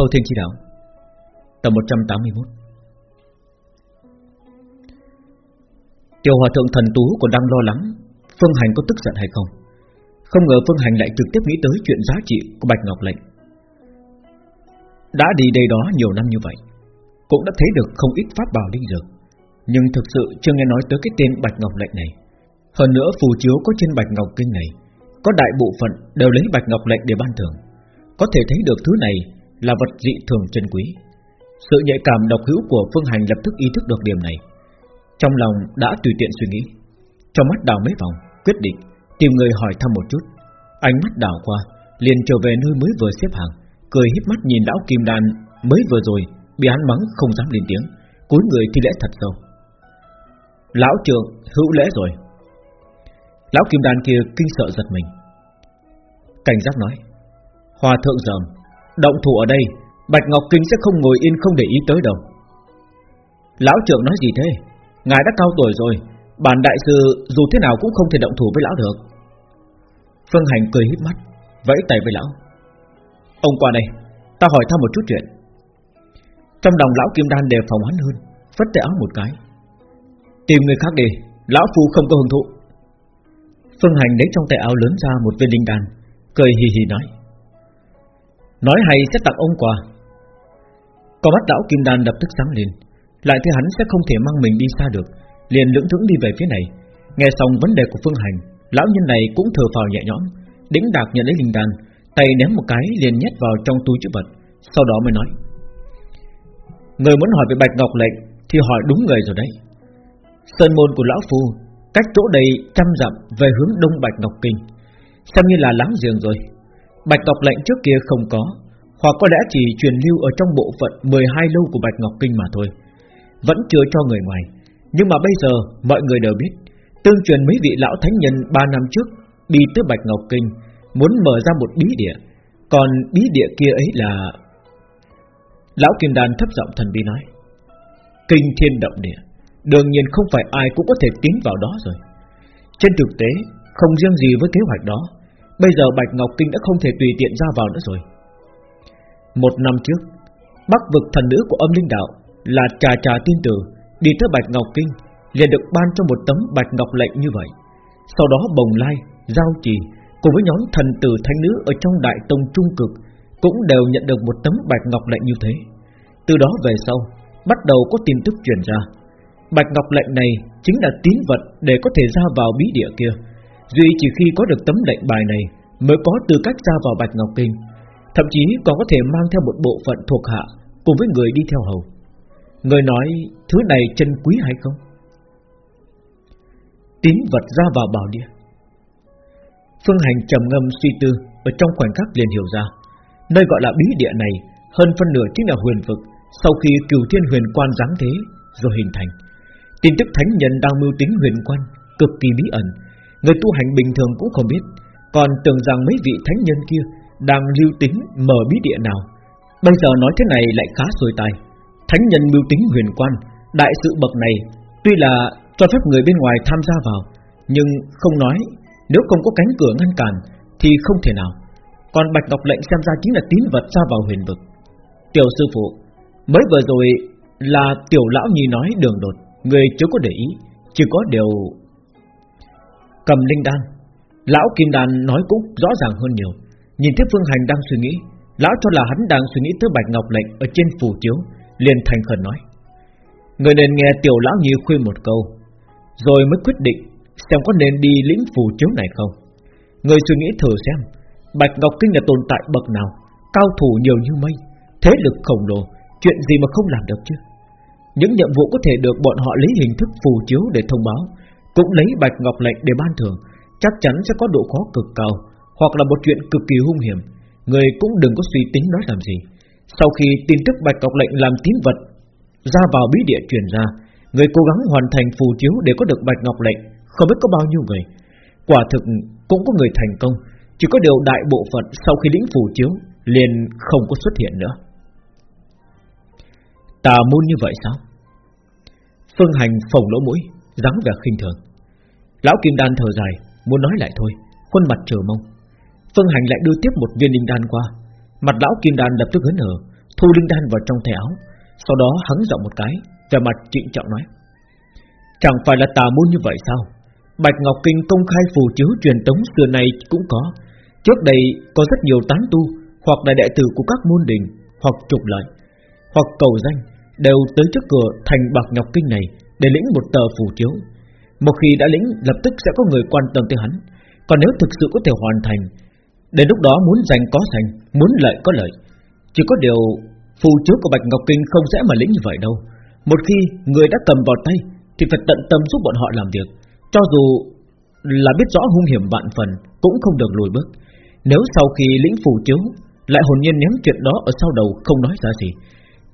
Thâu Thiên Chi Đạo, Tập 181 Tiểu Hòa Thượng Thần Tú còn đang lo lắng Phương Hành có tức giận hay không. Không ngờ Phương Hành lại trực tiếp nghĩ tới chuyện giá trị của Bạch Ngọc Lệnh. Đã đi đây đó nhiều năm như vậy, Cũng đã thấy được không ít pháp bảo linh dược, Nhưng thực sự chưa nghe nói tới cái tên Bạch Ngọc Lệnh này. Hơn nữa phù chiếu có trên Bạch Ngọc Kinh này, Có đại bộ phận đều lấy Bạch Ngọc Lệnh để ban thưởng. Có thể thấy được thứ này là vật dị thường chân quý. Sự nhạy cảm độc hữu của Phương Hành lập tức ý thức được điểm này. Trong lòng đã tùy tiện suy nghĩ, Trong mắt đào mấy vòng Quyết định tìm người hỏi thăm một chút. Ánh mắt đảo qua, liền trở về nơi mới vừa xếp hàng, Cười híp mắt nhìn lão kim đan Mới vừa rồi, bị hắn mắng không dám lên tiếng cúi người thi lễ thật sâu. Lão trưởng hữu lễ rồi. Lão kim đan kia kinh sợ giật mình. Cảnh giác nói, Hòa thượng dòm. Động thủ ở đây, Bạch Ngọc Kinh sẽ không ngồi yên, không để ý tới đâu. Lão trưởng nói gì thế? Ngài đã cao tuổi rồi, Bản đại sư dù thế nào cũng không thể động thủ với lão được. Phương Hành cười híp mắt, Vẫy tay với lão. Ông qua đây, Ta hỏi thăm một chút chuyện. Trong lòng lão Kim Đan đề phòng hắn hơn, Phất tay áo một cái. Tìm người khác đi, Lão Phu không có hứng thụ Phương Hành lấy trong tay áo lớn ra một viên linh đan, Cười hì hì nói. Nói hay sẽ tặng ông quà. Có mắt lão Kim Đan lập tức sáng lên. Lại thấy hắn sẽ không thể mang mình đi xa được, Liền lưỡng thững đi về phía này. Nghe xong vấn đề của Phương Hành, Lão nhân này cũng thở phào nhẹ nhõm, Đĩnh đạc nhận lấy linh đan, Tay ném một cái liền nhét vào trong túi chữ vật, Sau đó mới nói. Người muốn hỏi về Bạch Ngọc Lệnh Thì hỏi đúng người rồi đấy. Sơn môn của Lão Phu, Cách chỗ đây trăm dặm về hướng Đông Bạch Ngọc Kinh. Xem như là láng giềng rồi Bạch Ngọc lệnh trước kia không có, Hoặc có lẽ chỉ truyền lưu ở trong bộ phận 12 lâu của Bạch Ngọc Kinh mà thôi. Vẫn chưa cho người ngoài. Nhưng mà bây giờ, mọi người đều biết, Tương truyền mấy vị lão thánh nhân 3 năm trước Đi tới Bạch Ngọc Kinh, Muốn mở ra một bí địa. Còn bí địa kia ấy là, Lão Kim Đan thấp giọng thần bí nói, Kinh thiên động địa, Đương nhiên không phải ai cũng có thể tiến vào đó rồi. Trên thực tế, Không riêng gì với kế hoạch đó Bây giờ Bạch Ngọc Kinh đã không thể tùy tiện ra vào nữa rồi. Một năm trước Bắc vực thần nữ của âm linh đạo Là trà trà tiên tử Đi tới Bạch Ngọc Kinh liền được ban cho một tấm Bạch Ngọc lệnh như vậy. Sau đó Bồng Lai, Giao Trì Cùng với nhóm thần tử thánh nữ Ở trong Đại Tông Trung Cực Cũng đều nhận được một tấm Bạch Ngọc lệnh như thế. Từ đó về sau Bắt đầu có tin tức truyền ra. Bạch Ngọc lệnh này chính là tín vật Để có thể ra vào bí địa kia. Duy chỉ khi có được tấm lệnh bài này Mới có tư cách ra vào Bạch Ngọc Kinh, Thậm chí còn có thể mang theo một bộ phận thuộc hạ Cùng với người đi theo hầu. Người nói, thứ này chân quý hay không? Tín vật ra vào bảo địa. Phương Hành trầm ngâm suy tư, Ở trong khoảnh khắc liền hiểu ra, Nơi gọi là bí địa này Hơn phân nửa chính là huyền vực, Sau khi cửu thiên huyền quan giáng thế Rồi hình thành. Tin tức thánh nhân đang mưu tính huyền quan Cực kỳ bí ẩn Người tu hành bình thường cũng không biết. Còn tưởng rằng mấy vị thánh nhân kia Đang lưu tính mở bí địa nào. Bây giờ nói thế này lại khá xuôi tai. Thánh nhân mưu tính huyền quan, Đại sự bậc này Tuy là cho phép người bên ngoài tham gia vào, Nhưng không nói Nếu không có cánh cửa ngăn cản Thì không thể nào. Còn Bạch Ngọc lệnh xem ra chính là tín vật ra vào huyền vực. Tiểu sư phụ, Mới vừa rồi là tiểu lão nhi nói đường đột, Người chưa có để ý, Chỉ có điều Cầm linh đan. Lão Kim Đan nói cũng rõ ràng hơn nhiều. Nhìn thấy Phương Hành đang suy nghĩ, Lão cho là hắn đang suy nghĩ tới Bạch Ngọc lệnh Ở trên phù chiếu, liền thành khẩn nói. Người nên nghe tiểu lão nhi khuyên một câu, Rồi mới quyết định Xem có nên đi lĩnh phù chiếu này không. Người suy nghĩ thử xem, Bạch Ngọc Kinh là tồn tại bậc nào, Cao thủ nhiều như mây, Thế lực khổng lồ, Chuyện gì mà không làm được chứ? Những nhiệm vụ có thể được bọn họ lấy hình thức phù chiếu để thông báo cũng lấy bạch ngọc lệnh để ban thưởng, chắc chắn sẽ có độ khó cực cao, hoặc là một chuyện cực kỳ hung hiểm. Người cũng đừng có suy tính nói làm gì. Sau khi tin tức bạch ngọc lệnh làm tín vật ra vào bí địa truyền ra, người cố gắng hoàn thành phù chiếu để có được bạch ngọc lệnh, không biết có bao nhiêu người. Quả thực cũng có người thành công, chỉ có điều đại bộ phận sau khi lĩnh phù chiếu liền không có xuất hiện nữa. Tà môn như vậy sao? Phương Hành phồng lỗ mũi, dáng vẻ khinh thường. Lão Kim Đan thở dài, muốn nói lại thôi, khuôn mặt chờ mong. Phương Hành lại đưa tiếp một viên linh đan qua, mặt lão Kim Đan lập tức hớn hở, Thu linh đan vào trong tay áo Sau đó hắn giọng một cái vẻ mặt trịnh trọng nói Chẳng phải là tà môn như vậy sao Bạch Ngọc Kinh công khai phù chiếu truyền tống xưa này cũng có Trước đây có rất nhiều tán tu Hoặc là đệ tử của các môn đình Hoặc trục lợi Hoặc cầu danh Đều tới trước cửa thành Bạch Ngọc Kinh này để lĩnh một tờ phù chiếu. Một khi đã lĩnh, lập tức sẽ có người quan tâm tới hắn. Còn nếu thực sự có thể hoàn thành Đến lúc đó muốn giành có giành Muốn lợi có lợi. Chỉ có điều phù chiếu của Bạch Ngọc Kinh không dễ mà lĩnh như vậy đâu. Một khi người đã cầm vào tay, Thì phải tận tâm giúp bọn họ làm việc. Cho dù là biết rõ hung hiểm vạn phần, Cũng không được lùi bước. Nếu sau khi lĩnh phù chiếu, Lại hồn nhiên ném chuyện đó ở sau đầu không nói ra gì,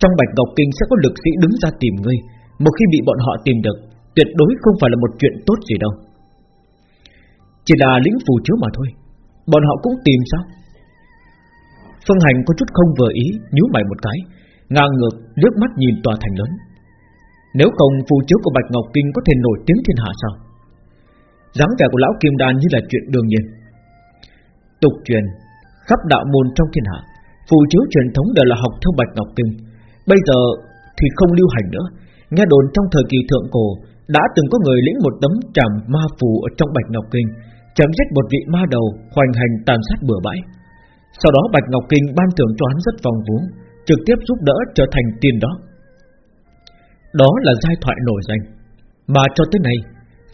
Trong Bạch Ngọc Kinh sẽ có lực sĩ đứng ra tìm ngươi. Một khi bị bọn họ tìm được, Tuyệt đối không phải là một chuyện tốt gì đâu. Chỉ là lĩnh phù chiếu mà thôi. Bọn họ cũng tìm sao? Phương Hành có chút không vừa ý, nhíu mày một cái, Ngang ngược nước mắt nhìn tòa thành lớn. Nếu không, phù chiếu của Bạch Ngọc Kinh Có thể nổi tiếng thiên hạ sao? Dáng vẻ của lão Kim Đan như là chuyện đương nhiên. Tục truyền, Khắp đạo môn trong thiên hạ, Phù chiếu truyền thống đều là học theo Bạch Ngọc Kinh. Bây giờ thì không lưu hành nữa. Nghe đồn trong thời kỳ thượng cổ Đã từng có người lĩnh một tấm trảm ma phù Ở trong Bạch Ngọc Kinh chấm giết một vị ma đầu hoành hành tàn sát bừa bãi. Sau đó Bạch Ngọc Kinh ban thưởng cho hắn rất vòng vốn trực tiếp giúp đỡ trở thành tiền đó. Đó là giai thoại nổi danh, mà cho tới nay,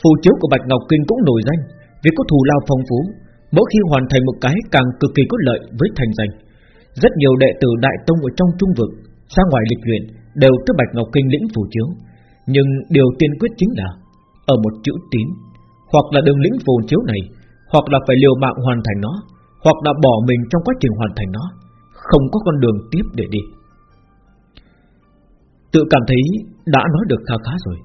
phù chiếu của Bạch Ngọc Kinh cũng nổi danh vì có thù lao phong phú, mỗi khi hoàn thành một cái càng cực kỳ có lợi với thành danh. Rất nhiều đệ tử đại tông ở trong trung vực ra ngoài lịch luyện đều tới Bạch Ngọc Kinh lĩnh phù chiếu, nhưng điều tiên quyết chính là ở một chữ tín hoặc là đường lĩnh phù chiếu này Hoặc là phải liều mạng hoàn thành nó Hoặc là bỏ mình trong quá trình hoàn thành nó Không có con đường tiếp để đi. Tự cảm thấy đã nói được khá khá rồi.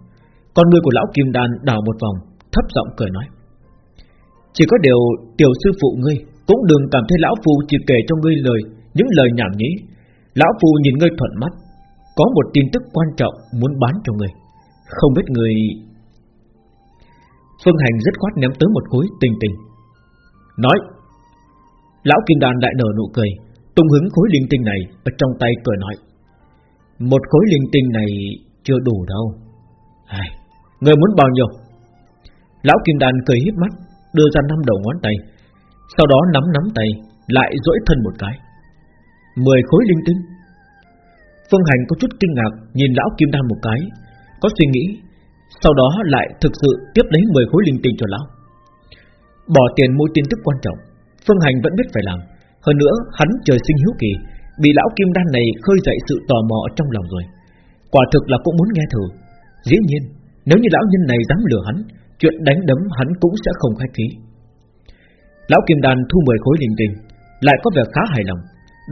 Con người của lão Kim Đan đảo một vòng Thấp giọng cười nói Chỉ có điều tiểu sư phụ ngươi Cũng đừng cảm thấy lão phu chỉ kể cho ngươi lời Những lời nhảm nhí. Lão phu nhìn ngươi thuận mắt có một tin tức quan trọng muốn bán cho người. Không biết người. Phương Hành rất khoát ném tới một khối tình tinh. Nói Lão Kim Đàn đại nở nụ cười Tung hứng khối linh tinh này Ở trong tay cười nói. Một khối linh tinh này chưa đủ đâu. Ai, Người muốn bao nhiêu? Lão Kim Đàn cười híp mắt Đưa ra năm đầu ngón tay Sau đó nắm nắm tay Lại duỗi thân một cái. Mười khối linh tinh? Phương Hành có chút kinh ngạc Nhìn Lão Kim Đan một cái, Có suy nghĩ, sau đó lại thực sự tiếp lấy 10 khối linh tinh cho lão. Bỏ tiền mua tin tức quan trọng, Phương Hành vẫn biết phải làm. Hơn nữa, hắn trời sinh hiếu kỳ, Bị lão kim đan này khơi dậy sự tò mò trong lòng rồi. Quả thực là cũng muốn nghe thử. Dĩ nhiên, Nếu như lão nhân này dám lừa hắn, Chuyện đánh đấm hắn cũng sẽ không khách khí. Lão kim đan thu 10 khối linh tinh, Lại có vẻ khá hài lòng,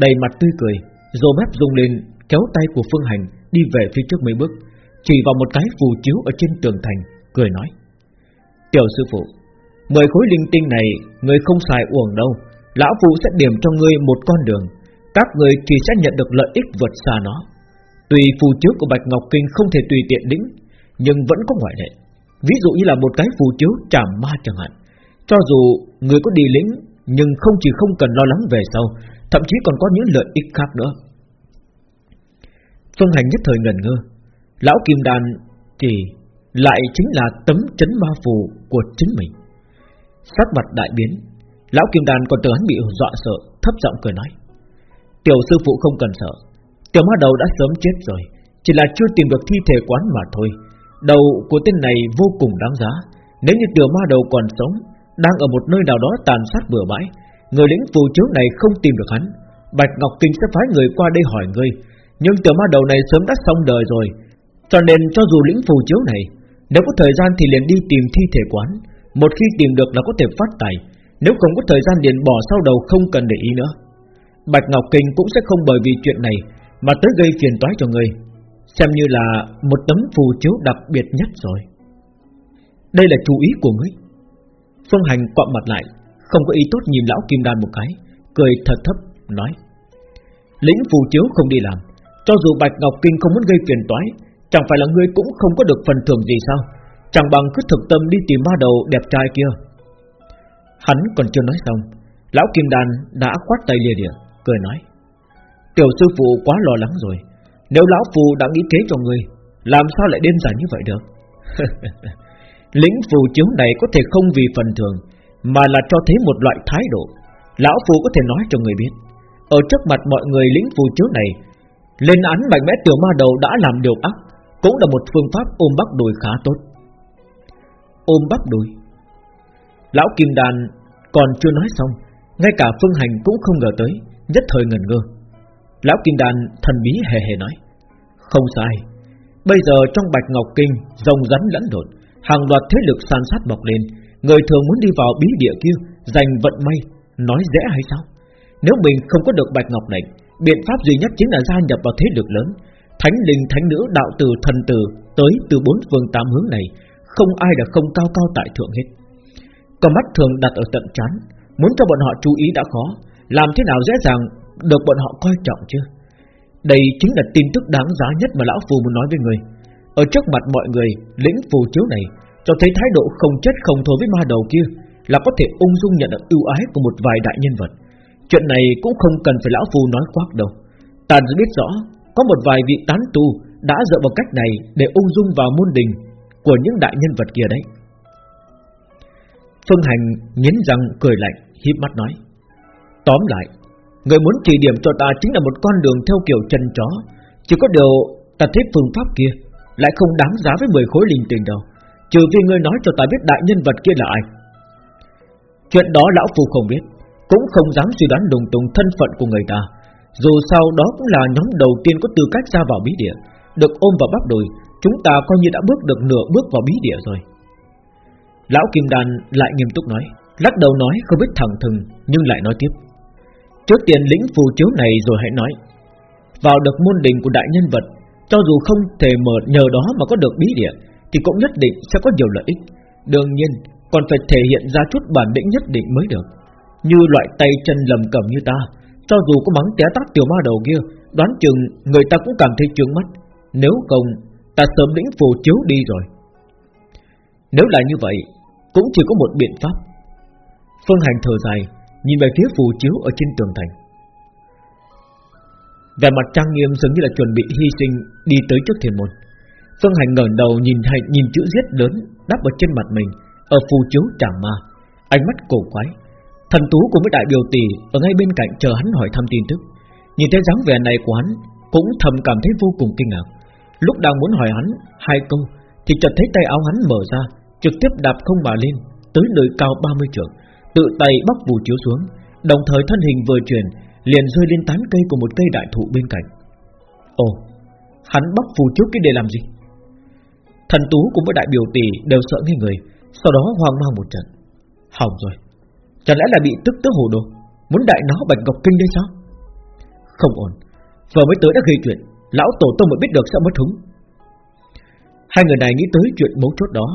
Đầy mặt tươi cười Rồi mép rung lên kéo tay của Phương Hành Đi về phía trước mấy bước chỉ vào một cái phù chiếu ở trên tường thành, cười nói: "Tiểu sư phụ, mười khối linh tinh này người không xài uổng đâu, lão phụ sẽ điểm cho ngươi một con đường, các người chỉ sẽ nhận được lợi ích vượt xa nó. Tùy phù chiếu của Bạch Ngọc Kinh không thể tùy tiện đính, nhưng vẫn có ngoại lệ. Ví dụ như là một cái phù chiếu trảm ma chẳng hạn, cho dù người có đi lĩnh nhưng không chỉ không cần lo lắng về sau, thậm chí còn có những lợi ích khác nữa." Phương Hành nhất thời ngẩn ngơ Lão Kim Đan thì lại chính là tấm chấn ma phù của chính mình. Sắc mặt đại biến, lão Kim Đan còn tưởng hắn bị dọa sợ, thấp giọng cười nói: "Tiểu sư phụ không cần sợ, tiểu ma đầu đã sớm chết rồi, chỉ là chưa tìm được thi thể quán mà thôi. Đầu của tên này vô cùng đáng giá, nếu như tiểu ma đầu còn sống, đang ở một nơi nào đó tàn sát bừa bãi, người lĩnh phù chiếu này không tìm được hắn, Bạch Ngọc Kinh sẽ phái người qua đây hỏi ngươi, nhưng tiểu ma đầu này sớm đã xong đời rồi." Cho nên cho dù lĩnh phù chiếu này, Nếu có thời gian thì liền đi tìm thi thể quán. Một khi tìm được là có thể phát tài, Nếu không có thời gian liền bỏ sau đầu Không cần để ý nữa. Bạch Ngọc Kinh cũng sẽ không bởi vì chuyện này Mà tới gây phiền toái cho người. Xem như là một tấm phù chiếu đặc biệt nhất rồi. Đây là chú ý của ngươi. Phương Hành quặm mặt lại, Không có ý tốt nhìn lão Kim Đan một cái, Cười thật thấp, nói, Lĩnh phù chiếu không đi làm. Cho dù Bạch Ngọc Kinh không muốn gây phiền toái, Chẳng phải là ngươi cũng không có được phần thưởng gì sao? Chẳng bằng cứ thực tâm đi tìm ma đầu đẹp trai kia. Hắn còn chưa nói xong, Lão Kim Đan đã khoát tay lìa địa Cười nói, Tiểu sư phụ quá lo lắng rồi, Nếu lão phù đã nghĩ kế cho ngươi, Làm sao lại đơn giản như vậy được? Lĩnh phù chiếu này có thể không vì phần thường Mà là cho thấy một loại thái độ. Lão phù có thể nói cho người biết, Ở trước mặt mọi người lĩnh phù chiếu này lên án mạnh mẽ tiểu ma đầu đã làm điều ác, Cũng là một phương pháp ôm bắt đùi khá tốt. Ôm bắt đùi. Lão Kim Đàn còn chưa nói xong, Ngay cả Phương Hành cũng không ngờ tới, Nhất thời ngẩn ngơ. Lão Kim Đàn thần bí hề hề nói, Không sai, Bây giờ trong Bạch Ngọc Kinh Rồng rắn lẫn lộn, Hàng loạt thế lực san sát bọc lên, Người thường muốn đi vào bí địa kia Giành vận may, Nói dễ hay sao? Nếu mình không có được Bạch Ngọc lệnh Biện pháp duy nhất chính là gia nhập vào thế lực lớn. Thánh linh, thánh nữ, đạo tử, thần tử Tới từ bốn phương tám hướng này Không ai là không cao cao tại thượng hết. Còn mắt thường đặt ở tận chán Muốn cho bọn họ chú ý đã khó. Làm thế nào dễ dàng được bọn họ coi trọng chứ? Đây chính là tin tức đáng giá nhất mà Lão Phù muốn nói với người. Ở trước mặt mọi người Lĩnh phù chiếu này Cho thấy thái độ không chết không thôi với ma đầu kia Là có thể ung dung nhận được ưu ái của một vài đại nhân vật. Chuyện này cũng không cần phải Lão Phù nói quát đâu. Ta đã biết rõ, Có một vài vị tán tu Đã dựa vào cách này để ung dung vào môn đình Của những đại nhân vật kia đấy. Phương Hành nhấn răng cười lạnh, híp mắt nói, Tóm lại, Người muốn chỉ điểm cho ta chính là một con đường theo kiểu chân chó. Chỉ có điều ta thấy phương pháp kia Lại không đáng giá với 10 khối linh tiền đâu, Trừ vì ngươi nói cho ta biết đại nhân vật kia là ai. Chuyện đó lão phu không biết. Cũng không dám suy đoán đồng tùng thân phận của người ta. Dù sao đó cũng là nhóm đầu tiên có tư cách ra vào bí địa, Được ôm vào bắp đùi, Chúng ta coi như đã bước được nửa bước vào bí địa rồi. Lão Kim Đàn lại nghiêm túc nói, Lắc đầu nói không biết thẳng thừng, Nhưng lại nói tiếp. Trước tiên lĩnh phù chiếu này rồi hãy nói. Vào được môn đình của đại nhân vật, Cho dù không thể mở nhờ đó mà có được bí địa, Thì cũng nhất định sẽ có nhiều lợi ích. Đương nhiên, còn phải thể hiện ra chút bản lĩnh nhất định mới được. Như loại tay chân lầm cầm như ta Cho dù có mắng té tát tiểu ma đầu kia Đoán chừng người ta cũng cảm thấy trướng mắt. Nếu không Ta sớm lĩnh phù chiếu đi rồi. Nếu là như vậy Cũng chỉ có một biện pháp. Phương Hành thở dài Nhìn về phía phù chiếu ở trên tường thành. Vẻ mặt trang nghiêm giống như là chuẩn bị hy sinh Đi tới trước thiền môn. Phương Hành ngẩng đầu nhìn hành nhìn chữ giết lớn đắp ở trên mặt mình ở phù chiếu tràng ma, ánh mắt cổ quái. Thần tú cùng với đại biểu tỷ ở ngay bên cạnh chờ hắn hỏi thăm tin tức. Nhìn thấy dáng vẻ này của hắn, cũng thầm cảm thấy vô cùng kinh ngạc. Lúc đang muốn hỏi hắn hai câu, thì chợt thấy tay áo hắn mở ra, trực tiếp đạp không mà lên, tới nơi cao 30 trượng, tự tay bóc phù chiếu xuống, đồng thời thân hình vừa chuyển, liền rơi lên tán cây của một cây đại thụ bên cạnh. Ồ, hắn bóc phù chiếu cái để làm gì? Thần tú cùng với đại biểu tỷ đều sợ ngay người, sau đó hoang mang một trận Hỏng rồi Chẳng lẽ là bị tức tứ hồ đồ? Muốn đại nó bạch ngọc kinh đây sao? Không ổn. Vừa mới tới đã gây chuyện. Lão tổ tông mới biết được sẽ mất hứng. Hai người này nghĩ tới chuyện mấu chốt đó,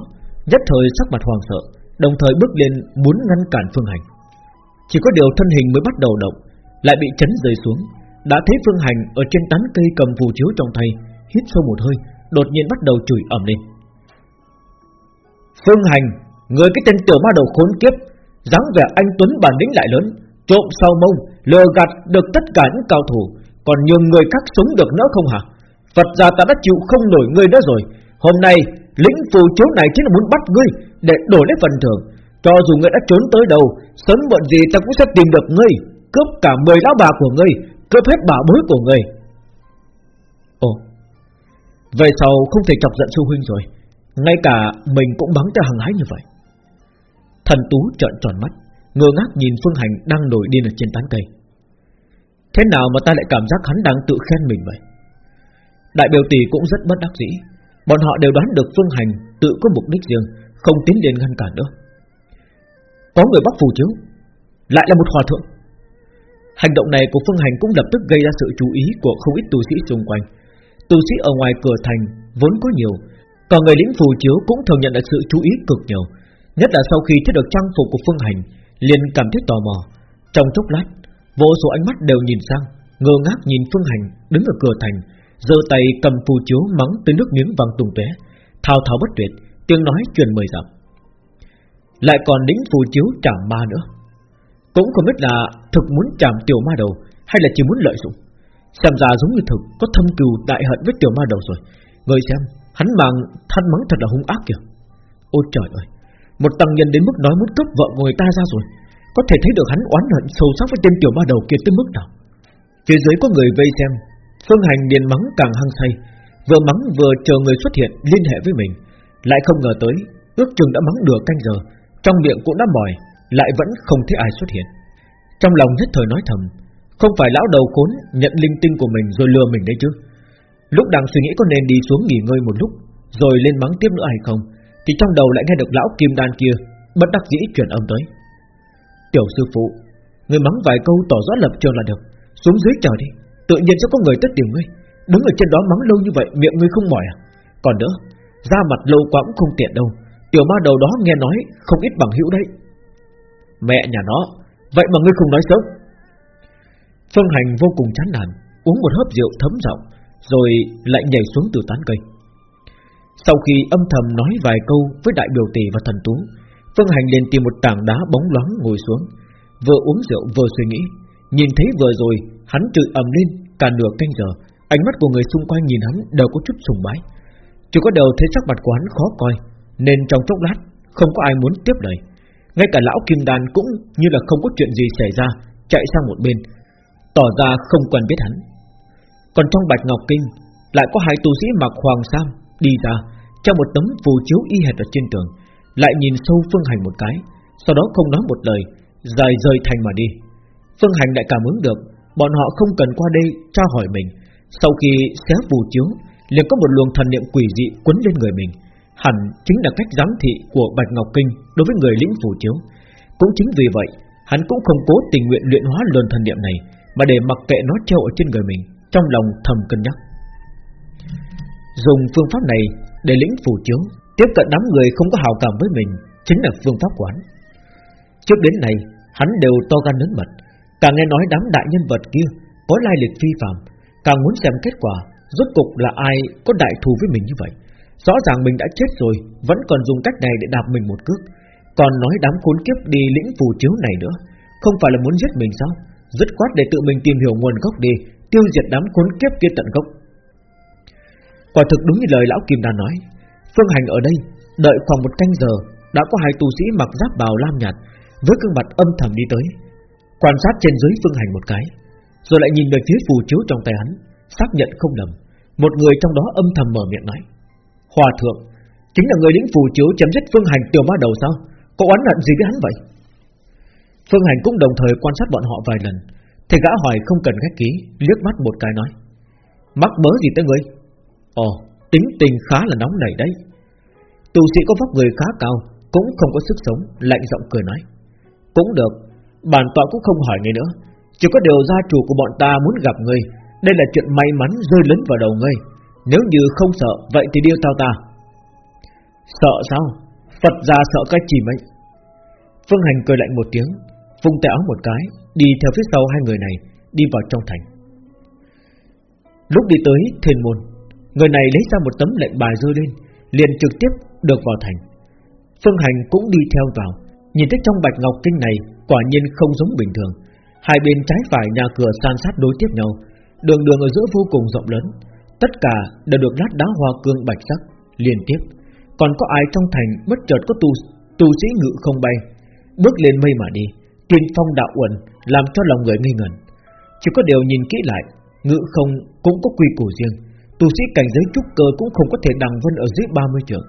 Nhất thời sắc mặt hoàng sợ, Đồng thời bước lên muốn ngăn cản phương hành. Chỉ có điều thân hình mới bắt đầu động, Lại bị chấn rơi xuống. Đã thấy phương hành ở trên tán cây cầm phù chiếu trong tay, Hít sâu một hơi, Đột nhiên bắt đầu chửi ẩm lên. Phương Hành, Người cái tên tiểu ma đầu khốn kiếp dáng vẻ anh Tuấn bản lĩnh lại lớn, Trộm sau mông, Lừa gạt được tất cả những cao thủ. Còn nhiều người khác sống được nữa không hả? Phật gia ta đã chịu không nổi ngươi nữa rồi. Hôm nay, lĩnh phù chốn này chính là muốn bắt ngươi Để đổi lấy phần thưởng. Cho dù ngươi đã trốn tới đâu, Sớm muộn gì ta cũng sẽ tìm được ngươi, Cướp cả 10 lão bà của ngươi, Cướp hết bảo bối của ngươi. Ồ, Về sau không thể chọc giận sư huynh rồi. Ngay cả mình cũng bắn cho hằng hái như vậy. Thần Tú trợn tròn mắt, Ngơ ngác nhìn Phương Hành đang nổi điên ở trên tán cây. Thế nào mà ta lại cảm giác hắn đang tự khen mình vậy? Đại biểu tỷ cũng rất bất đắc dĩ. Bọn họ đều đoán được Phương Hành Tự có mục đích riêng, Không tiến đến ngăn cản nữa. Có người bắt phù chiếu, Lại là một hòa thượng. Hành động này của Phương Hành cũng lập tức gây ra sự chú ý Của không ít tu sĩ xung quanh. Tu sĩ ở ngoài cửa thành vốn có nhiều, còn người lĩnh phù chiếu cũng thừa nhận được sự chú ý cực nhiều. Nhất là sau khi thấy được trang phục của Phương Hành, liền cảm thấy tò mò. Trong chốc lát, Vô số ánh mắt đều nhìn sang, Ngơ ngác nhìn Phương Hành đứng ở cửa thành, giơ tay cầm phù chiếu mắng tới nước miếng văng tung tóe, Thao thao bất tuyệt, Tiếng nói truyền mời dặm Lại còn đính phù chiếu chạm ma nữa. Cũng không biết là thực muốn chạm tiểu ma đầu Hay là chỉ muốn lợi dụng. Xem ra giống như thực Có thâm cừu đại hận với tiểu ma đầu rồi. Người xem, Hắn mang than mắng thật là hung ác kìa. Ôi trời ơi một tăng nhân đến mức nói muốn cướp vợ người ta ra rồi. Có thể thấy được hắn oán hận sâu sắc với tên tiểu ma đầu kia tới mức nào. Phía dưới có người vây xem. Phương Hành điền mắng càng hăng say. Vừa mắng vừa chờ người xuất hiện liên hệ với mình. Lại không ngờ tới, Ước chừng đã mắng được canh giờ. Trong miệng cũng đã mỏi, Lại vẫn không thấy ai xuất hiện. Trong lòng nhất thời nói thầm, Không phải lão đầu khốn nhận linh tinh của mình rồi lừa mình đấy chứ. Lúc đang suy nghĩ có nên đi xuống nghỉ ngơi một lúc, Rồi lên mắng tiếp nữa hay không thì trong đầu lại nghe được lão kim đan kia Bất đắc dĩ truyền âm tới. Tiểu sư phụ, Người mắng vài câu tỏ rõ lập trường là được. Xuống dưới chờ đi, Tự nhiên sẽ có người tất tìm ngươi. Đứng ở trên đó mắng lâu như vậy, miệng ngươi không mỏi à? Còn nữa ra mặt lâu quá cũng không tiện đâu. Tiểu ma đầu đó nghe nói không ít bằng hữu đấy. Mẹ nhà nó, Vậy mà ngươi không nói sớm Phương Hành vô cùng chán nản, Uống một hớp rượu thấm giọng, Rồi lại nhảy xuống từ tán cây. Sau khi âm thầm nói vài câu Với đại biểu tỷ và thần tú, Phương Hành liền tìm một tảng đá bóng loáng ngồi xuống, Vừa uống rượu vừa suy nghĩ. Nhìn thấy vừa rồi, Hắn chửi ầm lên cả nửa canh giờ, Ánh mắt của người xung quanh nhìn hắn đều có chút sùng bái. Chỉ có đầu thấy sắc mặt của hắn khó coi, Nên trong chốc lát, Không có ai muốn tiếp lời. Ngay cả lão Kim Đan cũng như là không có chuyện gì xảy ra, Chạy sang một bên, Tỏ ra không quen biết hắn. Còn trong Bạch Ngọc Kinh, Lại có hai tu sĩ mặc hoàng sam Đi ra, trong một tấm phù chiếu y hệt ở trên tường, Lại nhìn sâu Phương Hành một cái, Sau đó không nói một lời, Dài rời thành mà đi. Phương Hành đại cảm ứng được, Bọn họ không cần qua đây tra hỏi mình. Sau khi xé phù chiếu, liền có một luồng thần niệm quỷ dị quấn lên người mình. Hẳn chính là cách giám thị của Bạch Ngọc Kinh Đối với người lĩnh phù chiếu. Cũng chính vì vậy, Hắn cũng không cố tình nguyện luyện hóa luồng thần niệm này, Mà để mặc kệ nó treo ở trên người mình, Trong lòng thầm cân nhắc. Dùng phương pháp này Để lĩnh phù chiếu, Tiếp cận đám người không có hào cảm với mình, Chính là phương pháp quán Trước đến nay, hắn đều to gan lớn mật Càng nghe nói đám đại nhân vật kia Có lai lịch phi phạm Càng muốn xem kết quả Rốt cục là ai có đại thù với mình như vậy. Rõ ràng mình đã chết rồi, Vẫn còn dùng cách này để đạp mình một cước. Còn nói đám khốn kiếp đi lĩnh phù chiếu này nữa, Không phải là muốn giết mình sao? Dứt khoát để tự mình tìm hiểu nguồn gốc đi, Tiêu diệt đám khốn kiếp kia tận gốc. Quả thực đúng như lời lão Kim đã nói. Phương Hành ở đây, Đợi khoảng một canh giờ, Đã có hai tu sĩ mặc giáp bào lam nhạt, Với gương mặt âm thầm đi tới. Quan sát trên dưới phương hành một cái, Rồi lại nhìn về phía phù chiếu trong tay hắn, Xác nhận không lầm. Một người trong đó âm thầm mở miệng nói, Hòa thượng, Chính là người lĩnh phù chiếu chém giết phương hành tiểu ma đầu sao? Có oán hận gì với hắn vậy? Phương hành cũng đồng thời quan sát bọn họ vài lần, Thì gã hỏi không cần khách ký Liếc mắt một cái nói, Mắc mớ gì tới ngươi? Ồ, tính tình khá là nóng nảy đấy. Tù sĩ có vóc người khá cao, Cũng không có sức sống, Lạnh giọng cười nói. Cũng được, Bản tọa cũng không hỏi ngươi nữa. Chỉ có điều gia chủ của bọn ta muốn gặp ngươi Đây là chuyện may mắn rơi lớn vào đầu ngươi Nếu như không sợ, Vậy thì điêu tao ta. Sợ sao? Phật gia sợ cái chỉ mấy Phương Hành cười lạnh một tiếng, Vung tay áo một cái, Đi theo phía sau hai người này, Đi vào trong thành. Lúc đi tới thiên môn Người này lấy ra một tấm lệnh bài rơi lên, Liền trực tiếp được vào thành. Phương Hành cũng đi theo vào, Nhìn thấy trong bạch ngọc kinh này Quả nhiên không giống bình thường. Hai bên trái phải nhà cửa san sát đối tiếp nhau, Đường đường ở giữa vô cùng rộng lớn, Tất cả đều được lát đá hoa cương bạch sắc, Liên tiếp. Còn có ai trong thành bất chợt có tu tu sĩ ngự không bay, Bước lên mây mà đi, Tiên phong đạo uẩn, Làm cho lòng người nghi ngẩn. Chỉ có điều nhìn kỹ lại, Ngự không cũng có quy củ riêng. Tu sĩ cảnh giới trúc cơ cũng không có thể đằng vân ở dưới 30 trượng.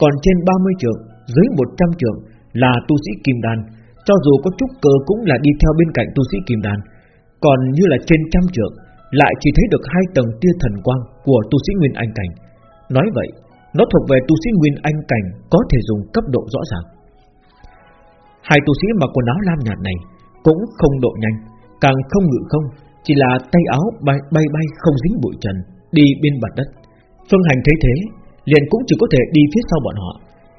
Còn trên 30 trượng Dưới 100 trượng là tu sĩ kim đan. Cho dù có chút cơ cũng là đi theo bên cạnh tu sĩ kim đan. Còn như là trên trăm trượng Lại chỉ thấy được hai tầng tia thần quang Của tu sĩ Nguyên Anh Cảnh. Nói vậy Nó thuộc về tu sĩ Nguyên Anh Cảnh Có thể dùng cấp độ rõ ràng. Hai tu sĩ mặc quần áo lam nhạt này Cũng không độ nhanh Càng không ngự không Chỉ là tay áo bay bay, bay không dính bụi trần. Đi bên mặt đất. Phương Hành thấy thế, Liền cũng chỉ có thể đi phía sau bọn họ.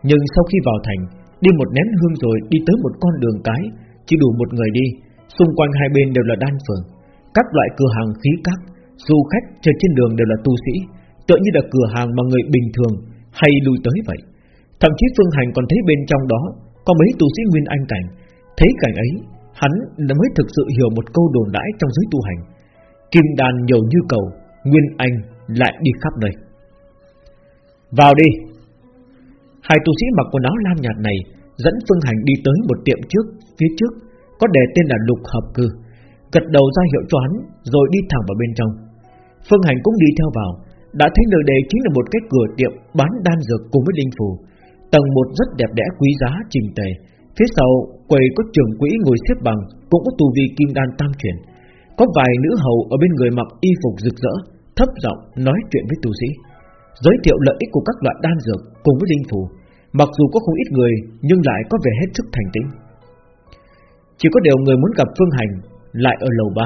Nhưng sau khi vào thành, Đi một nén hương rồi đi tới một con đường cái, Chỉ đủ một người đi. Xung quanh hai bên đều là đan phường Các loại cửa hàng khí các, Du khách chơi trên đường đều là tu sĩ, Tựa như là cửa hàng mà người bình thường Hay lui tới vậy. Thậm chí Phương Hành còn thấy bên trong đó Có mấy tu sĩ Nguyên Anh Cảnh. Thấy cảnh ấy, Hắn đã mới thực sự hiểu một câu đồn đãi trong giới tu hành. Kim đàn nhiều như cầu Nguyên Anh lại đi khắp nơi. Vào đi. Hai tu sĩ mặc quần áo lam nhạt này Dẫn Phương Hành đi tới một tiệm trước Phía trước có đề tên là Lục Hợp Cư. Gật đầu ra hiệu cho hắn Rồi đi thẳng vào bên trong. Phương Hành cũng đi theo vào Đã thấy nơi đây chính là một cái cửa tiệm Bán đan dược cùng với linh phù. Tầng một rất đẹp đẽ quý giá trình tề. Phía sau quầy có trưởng quỹ ngồi xếp bằng Cũng có tù vi kim đan tam chuyển, Có vài nữ hầu ở bên người mặc y phục rực rỡ. Thấp giọng nói chuyện với tu sĩ, Giới thiệu lợi ích của các loại đan dược Cùng với linh phù, Mặc dù có không ít người Nhưng lại có vẻ hết sức thành tính. Chỉ có điều người muốn gặp Phương Hành Lại ở lầu 3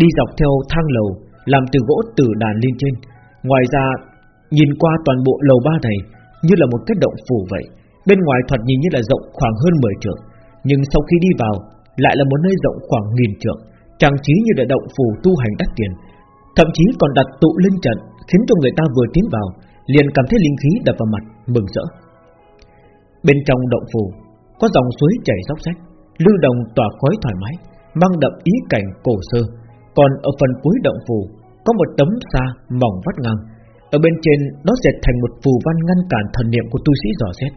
Đi dọc theo thang lầu, Làm từ gỗ tử đàn lên trên. Ngoài ra, Nhìn qua toàn bộ lầu 3 này, Như là một cái động phủ vậy. Bên ngoài thoạt nhìn như là rộng khoảng hơn 10 trượng, Nhưng sau khi đi vào, Lại là một nơi rộng khoảng nghìn trượng, Trang trí như là động phủ tu hành đắt tiền. Thậm chí còn đặt tụ linh trận, Khiến cho người ta vừa tiến vào, Liền cảm thấy linh khí đập vào mặt, Mừng rỡ. Bên trong động phủ, Có dòng suối chảy róc rách Lưu đồng tỏa khói thoải mái, Mang đậm ý cảnh cổ xưa. Còn ở phần cuối động phủ, Có một tấm xa mỏng vắt ngang. Ở bên trên đó dệt thành một phù văn ngăn cản thần niệm của tu sĩ dò xét.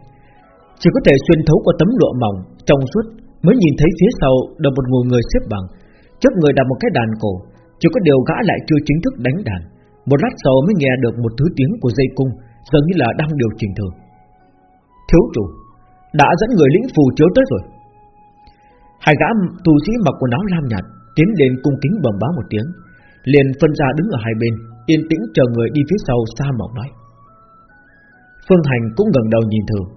Chỉ có thể xuyên thấu qua tấm lụa mỏng, Trong suốt, mới nhìn thấy phía sau Được một ngồi người xếp bằng. Trước người đặt một cái đàn cổ chỉ có điều gã lại chưa chính thức đánh đàn. Một lát sau mới nghe được một thứ tiếng của dây cung, Dường như là đang điều chỉnh thường Thiếu chủ, Đã dẫn người lĩnh phù chiếu tới rồi. Hai gã tu sĩ mặc quần áo lam nhạt Tiến lên cung kính bẩm báo một tiếng, Liền phân ra đứng ở hai bên, Yên tĩnh chờ người đi phía sau xa mỏng nói. Phương Hành cũng gần đầu nhìn thường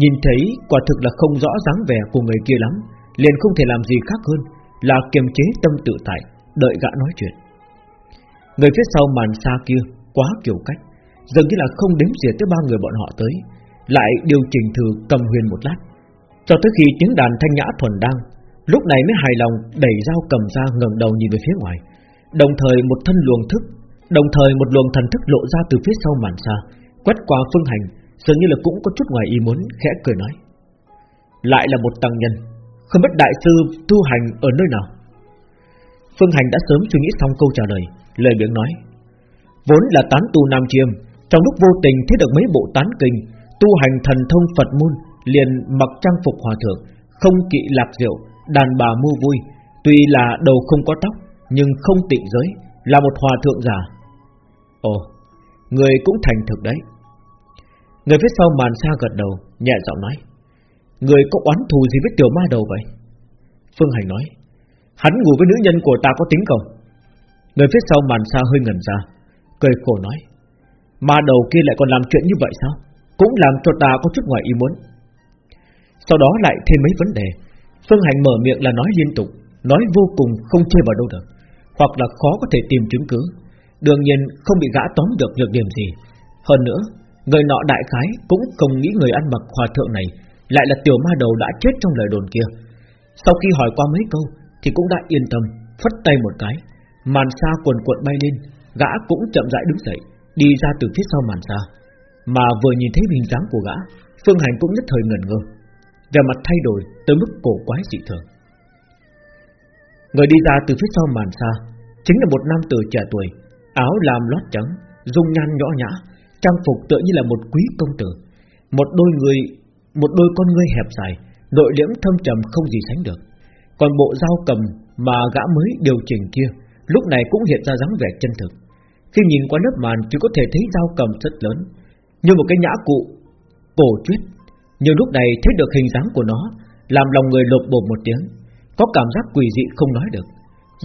Nhìn thấy quả thực là không rõ dáng vẻ của người kia lắm, Liền không thể làm gì khác hơn Là kiềm chế tâm tự tại. Đợi gã nói chuyện. Người phía sau màn xa kia Quá kiểu cách, Dường như là không đếm xỉa tới ba người bọn họ tới, Lại điều chỉnh thử cầm huyền một lát. Cho tới khi tiếng đàn thanh nhã thuần đang, Lúc này mới hài lòng đẩy dao cầm ra ngẩng đầu nhìn về phía ngoài. Đồng thời một thân luồng thức, Đồng thời một luồng thần thức lộ ra từ phía sau màn xa, Quét qua phương hành, Dường như là cũng có chút ngoài ý muốn, Khẽ cười nói. Lại là một tăng nhân, Không biết đại sư tu hành ở nơi nào? Phương Hành đã sớm suy nghĩ xong câu trả lời Lời miệng nói. Vốn là tán tu Nam Chiêm, Trong lúc vô tình thấy được mấy bộ tán kinh, Tu hành thần thông Phật môn, Liền mặc trang phục hòa thượng, Không kỵ lạc rượu, Đàn bà mua vui. Tuy là đầu không có tóc, Nhưng không tịnh giới, Là một hòa thượng già. Ồ, Người cũng thành thực đấy. Người phía sau màn xa gật đầu, Nhẹ giọng nói. Người có oán thù gì với tiểu ma đầu vậy? Phương Hành nói. Hắn ngủ với nữ nhân của ta có tính không? Người phía sau màn xa hơi ngẩn ra, Cười khổ nói, Ma đầu kia lại còn làm chuyện như vậy sao? Cũng làm cho ta có chút ngoài ý muốn. Sau đó lại thêm mấy vấn đề. Phương Hành mở miệng là nói liên tục, Nói vô cùng không chê vào đâu được, Hoặc là khó có thể tìm chứng cứ. Đương nhiên không bị gã tóm được nhược điểm gì. Hơn nữa, Người nọ đại khái cũng không nghĩ người ăn mặc hòa thượng này Lại là tiểu ma đầu đã chết trong lời đồn kia. Sau khi hỏi qua mấy câu thì cũng đã yên tâm Phất tay một cái. Màn xa quần cuộn bay lên Gã cũng chậm rãi đứng dậy Đi ra từ phía sau màn xa. Mà vừa nhìn thấy hình dáng của gã Phương Hành cũng nhất thời ngẩn ngơ. Vẻ mặt thay đổi tới mức cổ quái dị thường. Người đi ra từ phía sau màn xa Chính là một nam tử trẻ tuổi Áo làm lót trắng Dung nhan nhỏ nhã trang phục tựa như là một quý công tử, một đôi người, một đôi con ngươi hẹp dài, nội liễm thâm trầm không gì sánh được. Còn bộ dao cầm mà gã mới điều chỉnh kia, lúc này cũng hiện ra dáng vẻ chân thực. Khi nhìn qua lớp màn chỉ có thể thấy dao cầm rất lớn, như một cái nhã cụ cổ truyết. Nhưng lúc này thấy được hình dáng của nó, làm lòng người lột bột một tiếng, có cảm giác quỷ dị không nói được.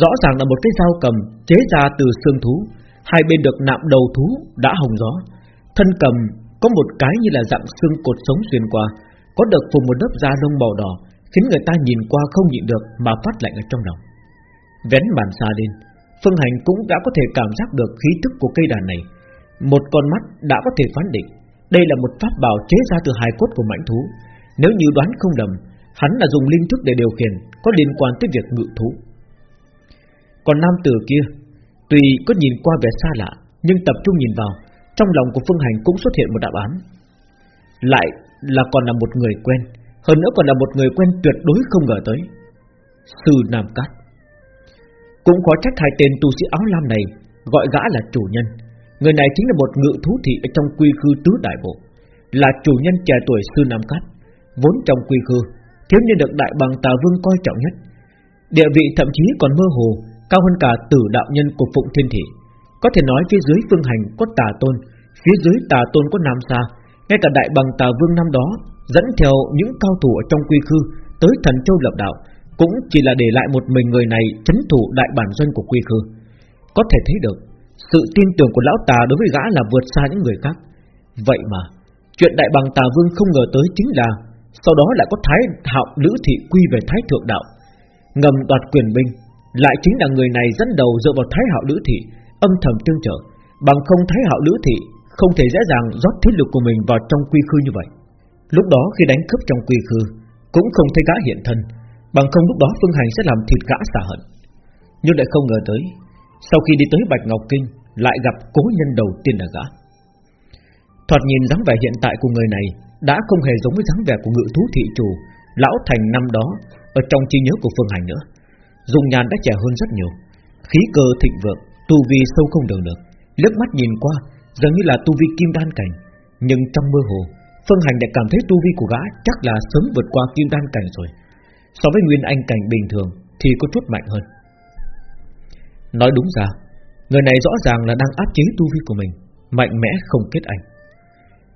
Rõ ràng là một cái dao cầm chế ra từ xương thú, hai bên được nạm đầu thú đã hồng gió, Thân cầm có một cái như là dạng xương cột sống xuyên qua, có được phủ một lớp da lông màu đỏ, khiến người ta nhìn qua không nhịn được mà phát lạnh ở trong lòng. Vén màn xa lên, Phương Hành cũng đã có thể cảm giác được khí tức của cây đàn này. Một con mắt đã có thể phán định, đây là một pháp bảo chế ra từ hài cốt của mãnh thú. Nếu như đoán không lầm, hắn là dùng linh thức để điều khiển, có liên quan tới việc ngự thú. Còn nam tử kia, tuy có nhìn qua vẻ xa lạ, nhưng tập trung nhìn vào, trong lòng của Phương Hành cũng xuất hiện một đáp án Lại là còn là một người quen hơn nữa còn là một người quen tuyệt đối không ngờ tới. Sư Nam Cát. Cũng có trách hai tên tu sĩ áo lam này Gọi gã là chủ nhân. Người này chính là một ngự thú thị ở trong quy khư tứ đại bộ. Là chủ nhân trẻ tuổi sư Nam Cát, Vốn trong quy khư, Thiếu nhân được đại bằng tà vương coi trọng nhất. Địa vị thậm chí còn mơ hồ, Cao hơn cả tử đạo nhân của Phụng Thiên Thị. Có thể nói phía dưới phương hành có tà tôn, Phía dưới tà tôn có Nam xa Ngay cả đại bằng tà vương năm đó Dẫn theo những cao thủ ở trong quy khư Tới thần châu lập đạo, Cũng chỉ là để lại một mình người này Chấn thủ đại bản doanh của quy khư. Có thể thấy được, Sự tin tưởng của lão tà đối với gã là vượt xa những người khác. Vậy mà, Chuyện đại bằng tà vương không ngờ tới chính là Sau đó lại có thái hạo lữ thị quy về thái thượng đạo, Ngầm đoạt quyền binh, Lại chính là người này dẫn đầu dựa vào thái hạo lữ thị, Âm thầm tương trợ. Bằng không thái hạo lữ thị Không thể dễ dàng rót thế lực của mình vào trong quy khư như vậy. Lúc đó khi đánh cướp trong quy khư, Cũng không thấy gã hiện thân, Bằng không lúc đó Phương Hành sẽ làm thịt gã xả hận. Nhưng lại không ngờ tới, Sau khi đi tới Bạch Ngọc Kinh, Lại gặp cố nhân đầu tiên là gã. Thoạt nhìn dáng vẻ hiện tại của người này Đã không hề giống với dáng vẻ của ngự thú thị chủ, Lão Thành năm đó, Ở trong trí nhớ của Phương Hành nữa. Dung nhàn đã trẻ hơn rất nhiều, Khí cơ thịnh vượng, Tu vi sâu không đường được. Lướt mắt nhìn qua, Dường như là tu vi kim đan cảnh, Nhưng trong mơ hồ Phương Hành đã cảm thấy tu vi của gã chắc là sớm vượt qua kim đan cảnh rồi. So với nguyên anh cảnh bình thường Thì có chút mạnh hơn. Nói đúng ra, Người này rõ ràng là đang áp chế tu vi của mình, Mạnh mẽ không kết ảnh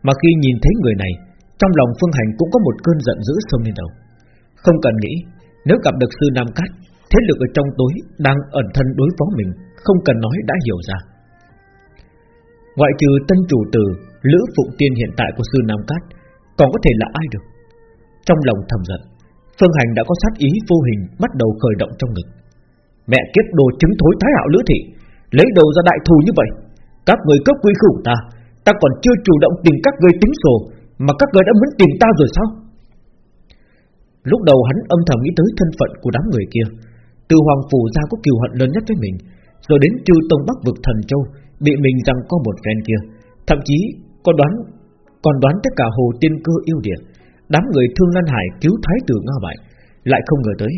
Mà khi nhìn thấy người này, Trong lòng Phương Hành cũng có một cơn giận dữ xông lên đầu. Không cần nghĩ, Nếu gặp được sư Nam Cát, Thế lực ở trong tối đang ẩn thân đối phó mình, Không cần nói đã hiểu ra. Ngoại trừ tân chủ tử, Lữ Phụng Tiên hiện tại của sư Nam Cát, Còn có thể là ai được? Trong lòng thầm giận, Phương Hành đã có sát ý vô hình Bắt đầu khởi động trong ngực. Mẹ kiếp đồ chứng thối thái hạo lữ thị, Lấy đầu ra đại thù như vậy, Các người cấp quy khủng ta Ta còn chưa chủ động tìm các người tính sổ, Mà các người đã muốn tìm ta rồi sao? Lúc đầu hắn âm thầm nghĩ tới thân phận của đám người kia, Từ Hoàng Phủ ra có kiều hận lớn nhất với mình, Rồi đến trừ Tông Bắc vực thần châu Bị mình rằng có một phen kia, Thậm chí còn đoán Còn đoán tất cả hồ tiên cơ yêu địa Đám người thương Lan Hải cứu thái tử Nga bại, Lại không ngờ tới,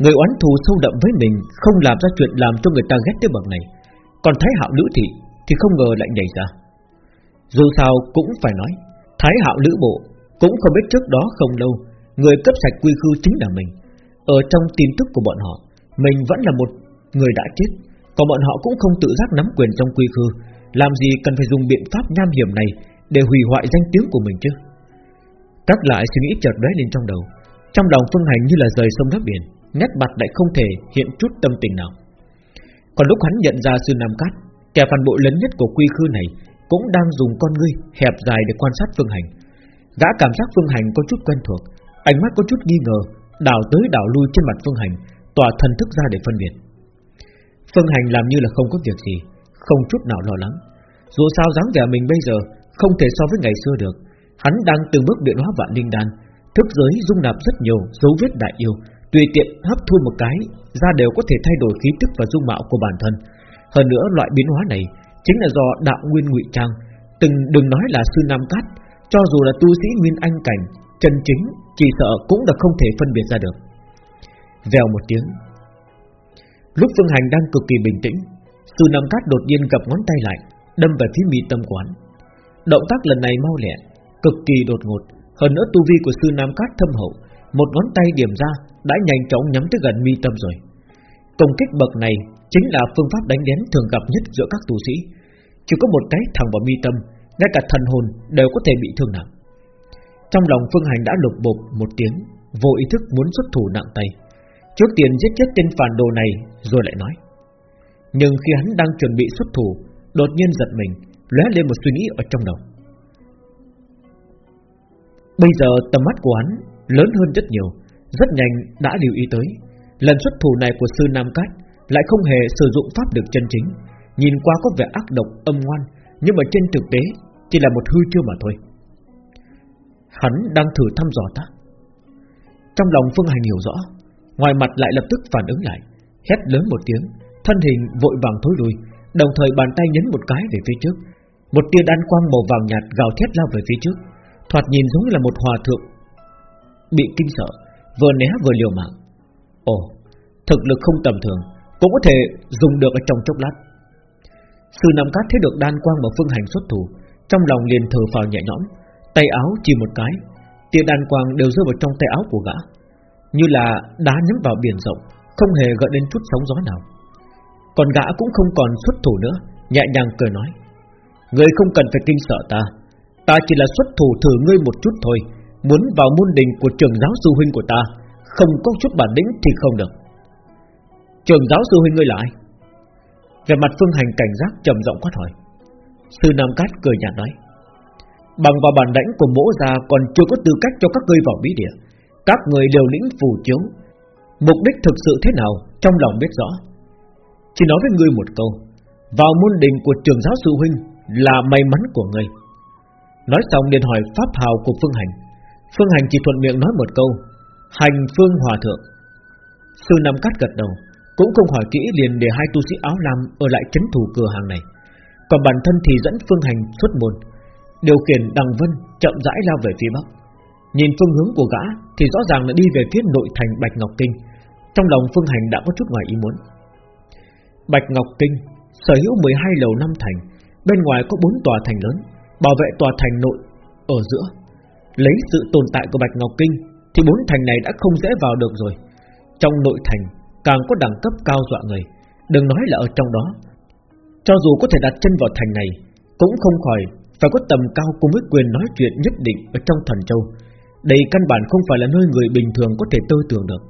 Người oán thù sâu đậm với mình Không làm ra chuyện làm cho người ta ghét tới bậc này. Còn Thái Hạo Lữ Thị Thì không ngờ lại nhảy ra. Dù sao cũng phải nói, Thái Hạo Lữ Bộ Cũng không biết trước đó không lâu, Người cấp sạch quy khư chính là mình. Ở trong tin tức của bọn họ, Mình vẫn là một người đã chết. Còn bọn họ cũng không tự giác nắm quyền trong quy khư. Làm gì cần phải dùng biện pháp nham hiểm này Để hủy hoại danh tiếng của mình chứ? Các lại suy nghĩ chợt lóe lên trong đầu. Trong lòng Phương Hành như là rời sông đắp biển, Nét mặt lại không thể hiện chút tâm tình nào. Còn lúc hắn nhận ra sư Nam Cát, Kẻ phản bội lớn nhất của quy khư này Cũng đang dùng con ngươi hẹp dài để quan sát Phương Hành. Gã cảm giác Phương Hành có chút quen thuộc, Ánh mắt có chút nghi ngờ Đảo tới đảo lui trên mặt Phương Hành, Tỏa thần thức ra để phân biệt. Phương Hành làm như là không có việc gì không chút nào lo lắng. Dù sao dáng vẻ mình bây giờ không thể so với ngày xưa được, hắn đang từng bước biện hóa vạn linh đan, thức giới dung nạp rất nhiều dấu vết đại yêu, tùy tiện hấp thu một cái, ra đều có thể thay đổi khí tức và dung mạo của bản thân. Hơn nữa loại biến hóa này chính là do đạo nguyên ngụy trang, từng đừng nói là sư nam cát, cho dù là tu sĩ nguyên anh cảnh, chân chính chỉ sợ cũng là không thể phân biệt ra được. Vèo một tiếng, lúc Phương Hành đang cực kỳ bình tĩnh, sư Nam Cát đột nhiên gập ngón tay lại Đâm về phía mi tâm quán. Động tác lần này mau lẹ Cực kỳ đột ngột. Hơn nữa tu vi của sư Nam Cát thâm hậu Một ngón tay điểm ra Đã nhanh chóng nhắm tới gần mi tâm rồi. Công kích bậc này Chính là phương pháp đánh đén thường gặp nhất giữa các tu sĩ. Chỉ có một cái thẳng vào mi tâm Ngay cả thần hồn đều có thể bị thương nặng. Trong lòng Phương Hành đã lục bột một tiếng Vô ý thức muốn xuất thủ nặng tay. Trước tiên giết chết tên phản đồ này, Rồi lại nói. Nhưng khi hắn đang chuẩn bị xuất thủ, Đột nhiên giật mình, lóe lên một suy nghĩ ở trong đầu. Bây giờ tầm mắt của hắn lớn hơn rất nhiều, Rất nhanh đã lưu ý tới. Lần xuất thủ này của sư Nam Cát Lại không hề sử dụng pháp được chân chính. Nhìn qua có vẻ ác độc, âm ngoan, Nhưng mà trên thực tế Chỉ là một hư chưa mà thôi. Hắn đang thử thăm dò ta. Trong lòng Phương Hành hiểu rõ Ngoài mặt lại lập tức phản ứng lại, Hét lớn một tiếng, Thân hình vội vàng thối lui, Đồng thời bàn tay nhấn một cái về phía trước. Một tia đan quang màu vàng nhạt gào thét lao về phía trước, Thoạt nhìn giống như là một hòa thượng Bị kinh sợ, Vừa né vừa liều mạng. Ồ, Thực lực không tầm thường, Cũng có thể dùng được ở trong chốc lát. Sư Nam Cát thấy được đan quang mà Phương Hành xuất thủ, Trong lòng liền thở phào nhẹ nhõm, Tay áo chỉ một cái, Tia đan quang đều rơi vào trong tay áo của gã. Như là đá nhắm vào biển rộng, Không hề gợi đến chút sóng gió nào. Còn gã cũng không còn xuất thủ nữa, Nhẹ nhàng cười nói, Ngươi không cần phải kinh sợ ta. Ta chỉ là xuất thủ thử ngươi một chút thôi, Muốn vào môn đình của trường giáo sư huynh của ta, Không có chút bản lĩnh thì không được. Trường giáo sư huynh ngươi là ai? Về mặt phương hành cảnh giác trầm giọng quát hỏi. Sư Nam Cát cười nhạt nói, Bằng vào bản lãnh của mỗ già Còn chưa có tư cách cho các ngươi vào bí địa các người liều lĩnh phù chiếu. Mục đích thực sự thế nào Trong lòng biết rõ. Chỉ nói với ngươi một câu, Vào môn đình của trường giáo sư huynh Là may mắn của ngươi. Nói xong liền hỏi pháp hào của Phương Hành. Phương Hành chỉ thuận miệng nói một câu, Hành Phương Hòa Thượng. Sư Nam Cát gật đầu, Cũng không hỏi kỹ liền để hai tu sĩ áo lam Ở lại chấn thủ cửa hàng này. Còn bản thân thì dẫn Phương Hành xuất môn, Điều khiển Đằng Vân chậm rãi lao về phía Bắc. Nhìn phương hướng của gã Thì rõ ràng là đi về phía nội thành Bạch Ngọc Kinh. Trong lòng Phương Hành đã có chút ngoài ý muốn. Bạch Ngọc Kinh, Sở hữu 12 lầu năm thành, Bên ngoài có 4 tòa thành lớn, Bảo vệ tòa thành nội Ở giữa. Lấy sự tồn tại của Bạch Ngọc Kinh Thì bốn thành này đã không dễ vào được rồi. Trong nội thành, càng có đẳng cấp cao dọa người, Đừng nói là ở trong đó. Cho dù có thể đặt chân vào thành này, Cũng không khỏi phải có tầm cao cùng với quyền nói chuyện nhất định Ở trong thần châu. Đây căn bản không phải là nơi người bình thường có thể tư tưởng được.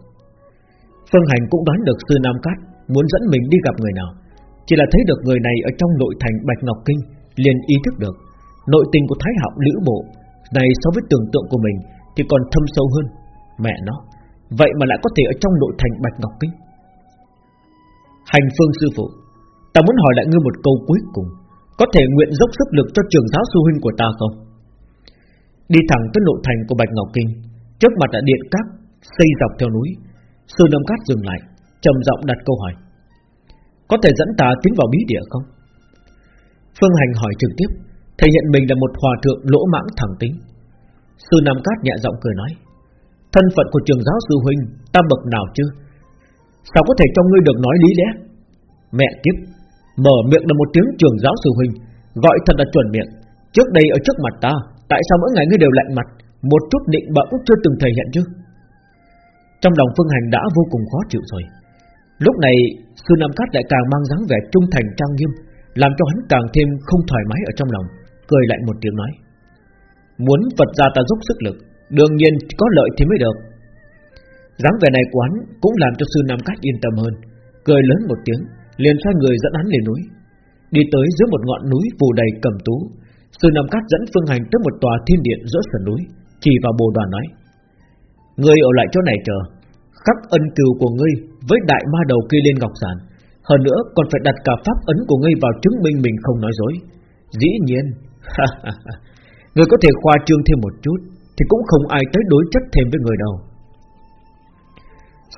Phương Hành cũng đoán được Sư Nam Cát Muốn dẫn mình đi gặp người nào. Chỉ là thấy được người này ở trong nội thành Bạch Ngọc Kinh, liền ý thức được Nội tình của Thái Hạo Lữ Bộ này so với tưởng tượng của mình Thì còn thâm sâu hơn. Mẹ nó, Vậy mà lại có thể ở trong nội thành Bạch Ngọc Kinh. Hành phương sư phụ, Ta muốn hỏi lại ngươi một câu cuối cùng. Có thể nguyện dốc sức lực cho trường giáo sư huynh của ta không? Đi thẳng tới nội thành của Bạch Ngọc Kinh. Trước mặt là điện cát Xây dọc theo núi. Sư Nam Cát dừng lại, trầm giọng đặt câu hỏi. Có thể dẫn ta tiến vào bí địa không? Phương Hành hỏi trực tiếp, Thể hiện mình là một hòa thượng lỗ mãng thẳng tính. Sư Nam Cát nhẹ giọng cười nói, Thân phận của trường giáo sư huynh, Ta bậc nào chứ? Sao có thể cho ngươi được nói lý lẽ? Mẹ kiếp, Mở miệng là một tiếng trường giáo sư huynh, Gọi thật là chuẩn miệng. Trước đây ở trước mặt ta Tại sao mỗi ngày ngươi đều lạnh mặt? Một chút định bỡ cũng chưa từng thể hiện chứ. Trong lòng Phương Hành đã vô cùng khó chịu rồi. Lúc này, Sư Nam Cát lại càng mang dáng vẻ trung thành trang nghiêm, Làm cho hắn càng thêm không thoải mái ở trong lòng, cười lại một tiếng nói. Muốn Phật gia ta dốc sức lực, Đương nhiên có lợi thì mới được. Dáng vẻ này của hắn Cũng làm cho sư Nam Cát yên tâm hơn, Cười lớn một tiếng, liền xoay người dẫn hắn lên núi. Đi tới giữa một ngọn núi phù đầy cầm tú Sư Nam Cát dẫn Phương Hành tới một tòa thiên điện giữa sườn núi, Chỉ vào bồ đoàn nói, Ngươi ở lại chỗ này chờ Khắc ân cừu của ngươi Với đại ma đầu kia lên ngọc giản. Hơn nữa còn phải đặt cả pháp ấn của ngươi vào chứng minh mình không nói dối. Dĩ nhiên Người có thể khoa trương thêm một chút Thì cũng không ai tới đối chất thêm với người đâu.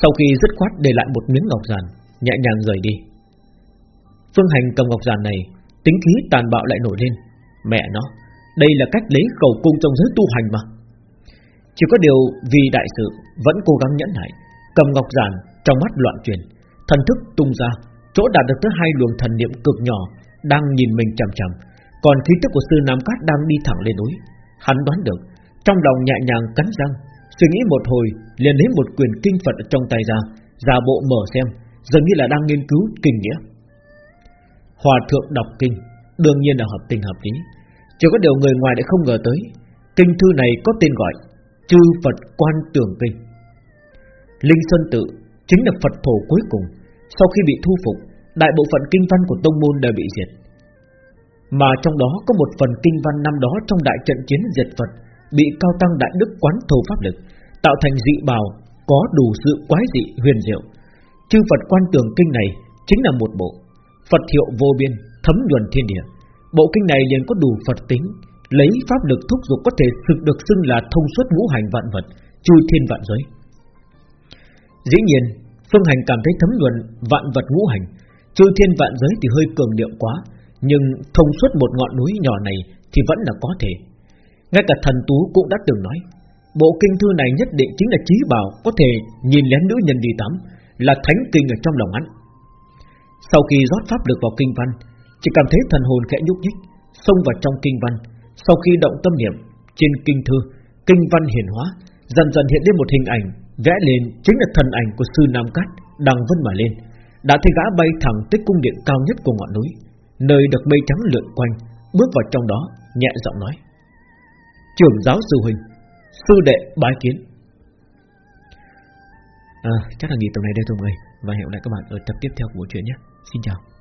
Sau khi dứt khoát để lại một miếng ngọc giản, Nhẹ nhàng rời đi. Phương Hành cầm ngọc giản này, Tính khí tàn bạo lại nổi lên. Mẹ nó. Đây là cách lấy cầu cung trong giới tu hành mà. Chỉ có điều vì đại sự Vẫn cố gắng nhẫn nại, Cầm ngọc giàn trong mắt loạn chuyển Thần thức tung ra, Chỗ đạt được tới hai luồng thần niệm cực nhỏ, Đang nhìn mình chằm chằm, còn khí tức của sư Nam Cát đang đi thẳng lên núi. Hắn đoán được, Trong lòng nhẹ nhàng cắn răng, Suy nghĩ một hồi, liền lấy một quyền kinh Phật trong tay ra, Giả bộ mở xem, Dường như là đang nghiên cứu kinh nghĩa. Hòa thượng đọc kinh. Đương nhiên là hợp tình hợp lý. Chỉ có điều người ngoài lại không ngờ tới, Kinh thư này có tên gọi Chư Phật Quan Tường Kinh. Linh Sơn Tự Chính là Phật thổ cuối cùng Sau khi bị thu phục, Đại bộ phận kinh văn của tông môn đều bị diệt. Mà trong đó có một phần kinh văn năm đó trong đại trận chiến diệt Phật Bị cao tăng đại đức quán thổ pháp lực, Tạo thành dị bào, Có đủ sự quái dị huyền diệu. Chư Phật quan tường kinh này Chính là một bộ, Phật hiệu vô biên thấm nhuần thiên địa. Bộ kinh này liền có đủ Phật tính, Lấy pháp lực thúc giục có thể thực được xưng là thông suốt ngũ hành vạn vật, Chui thiên vạn giới. Dĩ nhiên, Phương Hành cảm thấy thấm nhuần vạn vật ngũ hành, Chui thiên vạn giới thì hơi cường điệu quá, nhưng thông suốt một ngọn núi nhỏ này Thì vẫn là có thể. Ngay cả thần tú cũng đã từng nói, Bộ kinh thư này nhất định chính là trí bảo Có thể nhìn lén nữ nhân đi tắm, Là thánh kinh ở trong lòng hắn. Sau khi rót pháp lực vào kinh văn chỉ cảm thấy thần hồn khẽ nhúc nhích Xông vào trong kinh văn. Sau khi động tâm niệm Trên kinh thư Kinh văn hiển hóa Dần dần hiện lên một hình ảnh Vẽ lên chính là thần ảnh của sư Nam Cát Đằng vân mà lên. Đã thấy gã bay thẳng tới cung điện cao nhất của ngọn núi Nơi được mây trắng lượn quanh Bước vào trong đó nhẹ giọng nói. Trưởng giáo sư huynh Sư đệ bái kiến. À, Chắc là nghỉ tập này đây thôi mọi người Và hẹn lại các bạn ở tập tiếp theo của bộ truyện nhé. Xin chào.